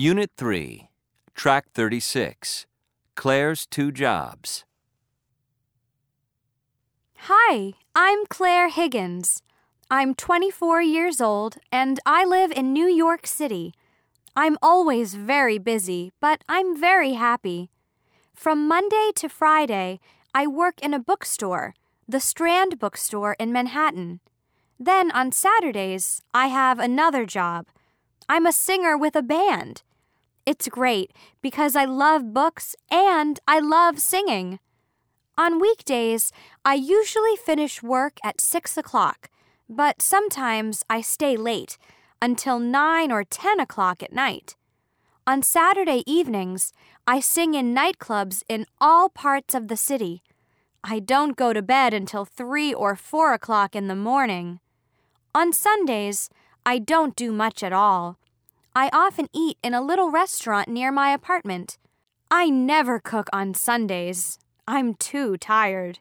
Unit 3, Track 36, Claire's Two Jobs. Hi, I'm Claire Higgins. I'm 24 years old and I live in New York City. I'm always very busy, but I'm very happy. From Monday to Friday, I work in a bookstore, the Strand Bookstore in Manhattan. Then on Saturdays, I have another job. I'm a singer with a band. It's great because I love books and I love singing. On weekdays, I usually finish work at 6 o'clock, but sometimes I stay late until 9 or 10 o'clock at night. On Saturday evenings, I sing in nightclubs in all parts of the city. I don't go to bed until 3 or 4 o'clock in the morning. On Sundays, I don't do much at all. I often eat in a little restaurant near my apartment. I never cook on Sundays. I'm too tired.